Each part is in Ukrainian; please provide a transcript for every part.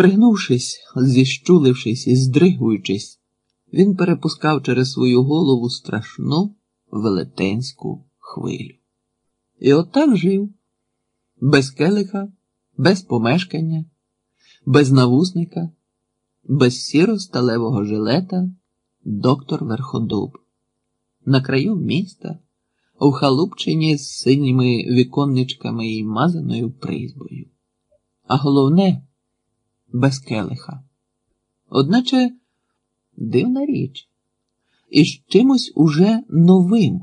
Пригнувшись, зіщулившись і здригуючись, він перепускав через свою голову страшну велетенську хвилю. І отак жив, без келиха, без помешкання, без навусника, без сіро-сталевого жилета, доктор Верходуб, на краю міста, у халупчині з синіми віконничками і мазаною призбою. А головне, без келиха. Одначе дивна річ, і з чимось уже новим,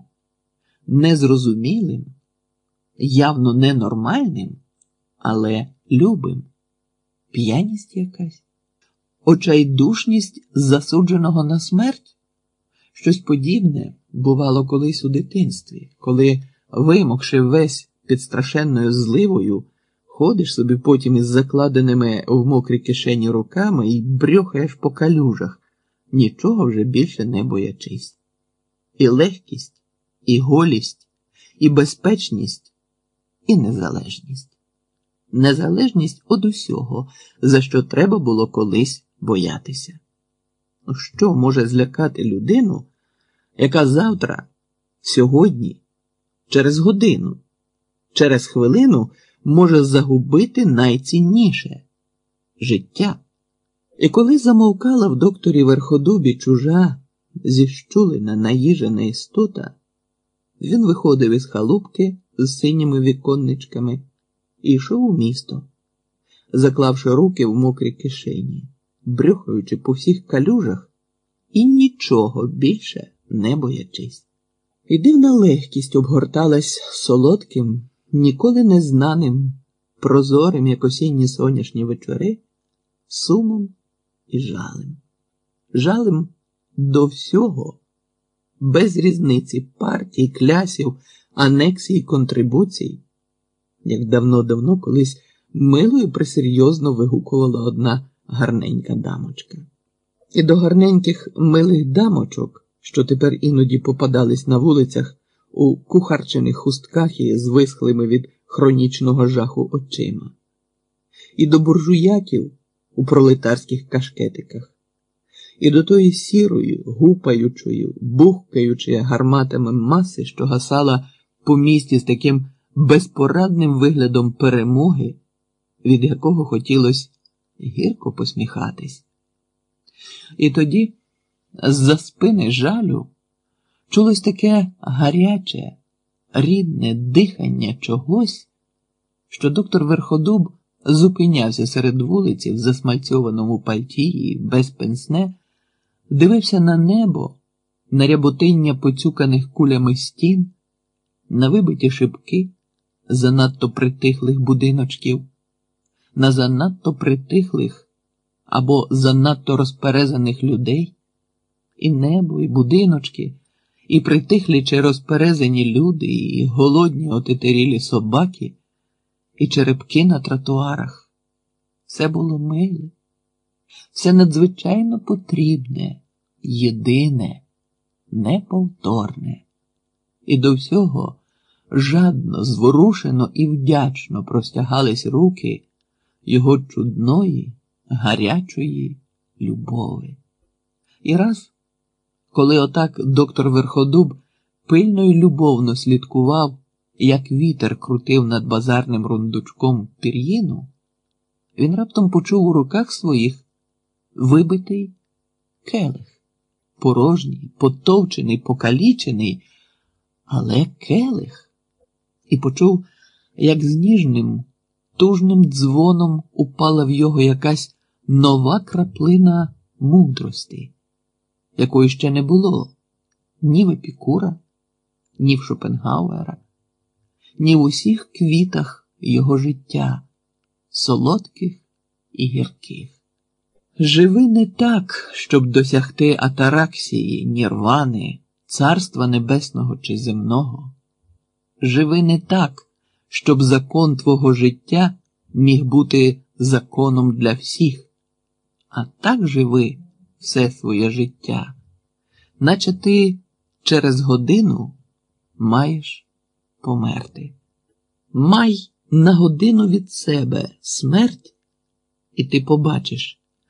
незрозумілим, явно ненормальним, але любим, п'яність якась, очайдушність засудженого на смерть. Щось подібне бувало колись у дитинстві, коли, вимокши весь під страшенною зливою, ходиш собі потім із закладеними в мокрі кишені руками і брьохаєш по калюжах, нічого вже більше не боячись. І легкість, і голість, і безпечність, і незалежність. Незалежність од усього, за що треба було колись боятися. Що може злякати людину, яка завтра, сьогодні, через годину, через хвилину може загубити найцінніше життя? І коли замовкала в докторі Верходубі чужа, зіщулена, наїжена істота, він виходив із халупки з синіми віконничками і йшов у місто, заклавши руки в мокрі кишені, брюхаючи по всіх калюжах і нічого більше не боячись. І дивна легкість обгорталась солодким, ніколи не знаним, прозорим, як осінні сонячні вечори, сумом і жалем. Жалем до всього, без різниці партій, клясів, анексій, контрибуцій, як давно-давно колись мило і присерйозно вигукувала одна гарненька дамочка. І до гарненьких милих дамочок, що тепер іноді попадались на вулицях у кухарчених хустках і з висхлими від хронічного жаху очима, і до буржуяків у пролетарських кашкетиках, і до тої сірої, гупаючої, бухкаючої гарматами маси, що гасала по місті з таким безпорадним виглядом перемоги, від якого хотілося гірко посміхатись. І тоді, з-за спини жалю, чулось таке гаряче, рідне дихання чогось, що доктор Верходуб зупинявся серед вулиці в засмальцьованому пальті і без пенсне, дивився на небо, на ряботиння поцюканих кулями стін, на вибиті шибки занадто притихлих будиночків, на занадто притихлих або занадто розперезаних людей, і небо, і будиночки, і притихлі чи розперезані люди, і голодні отетерілі собаки і черепки на тротуарах. Все було миле, все надзвичайно потрібне, єдине, неповторне. І до всього жадно, зворушено і вдячно простягались руки його чудної, гарячої любови. І раз, коли отак доктор Верходуб пильно й любовно слідкував як вітер крутив над базарним рундучком пір'їну, він раптом почув у руках своїх вибитий келих, порожній, потовчений, покалічений, але келих, і почув, як з ніжним, тужним дзвоном упала в його якась нова краплина мудрості, якої ще не було ні в Епікура, ні в Шопенгауера ні в усіх квітах його життя, солодких і гірких. Живи не так, щоб досягти атараксії, нірвани, царства небесного чи земного. Живи не так, щоб закон твого життя міг бути законом для всіх, а так живи все своє життя, наче ти через годину маєш померти. Май на годину від себе смерть І ти побачиш,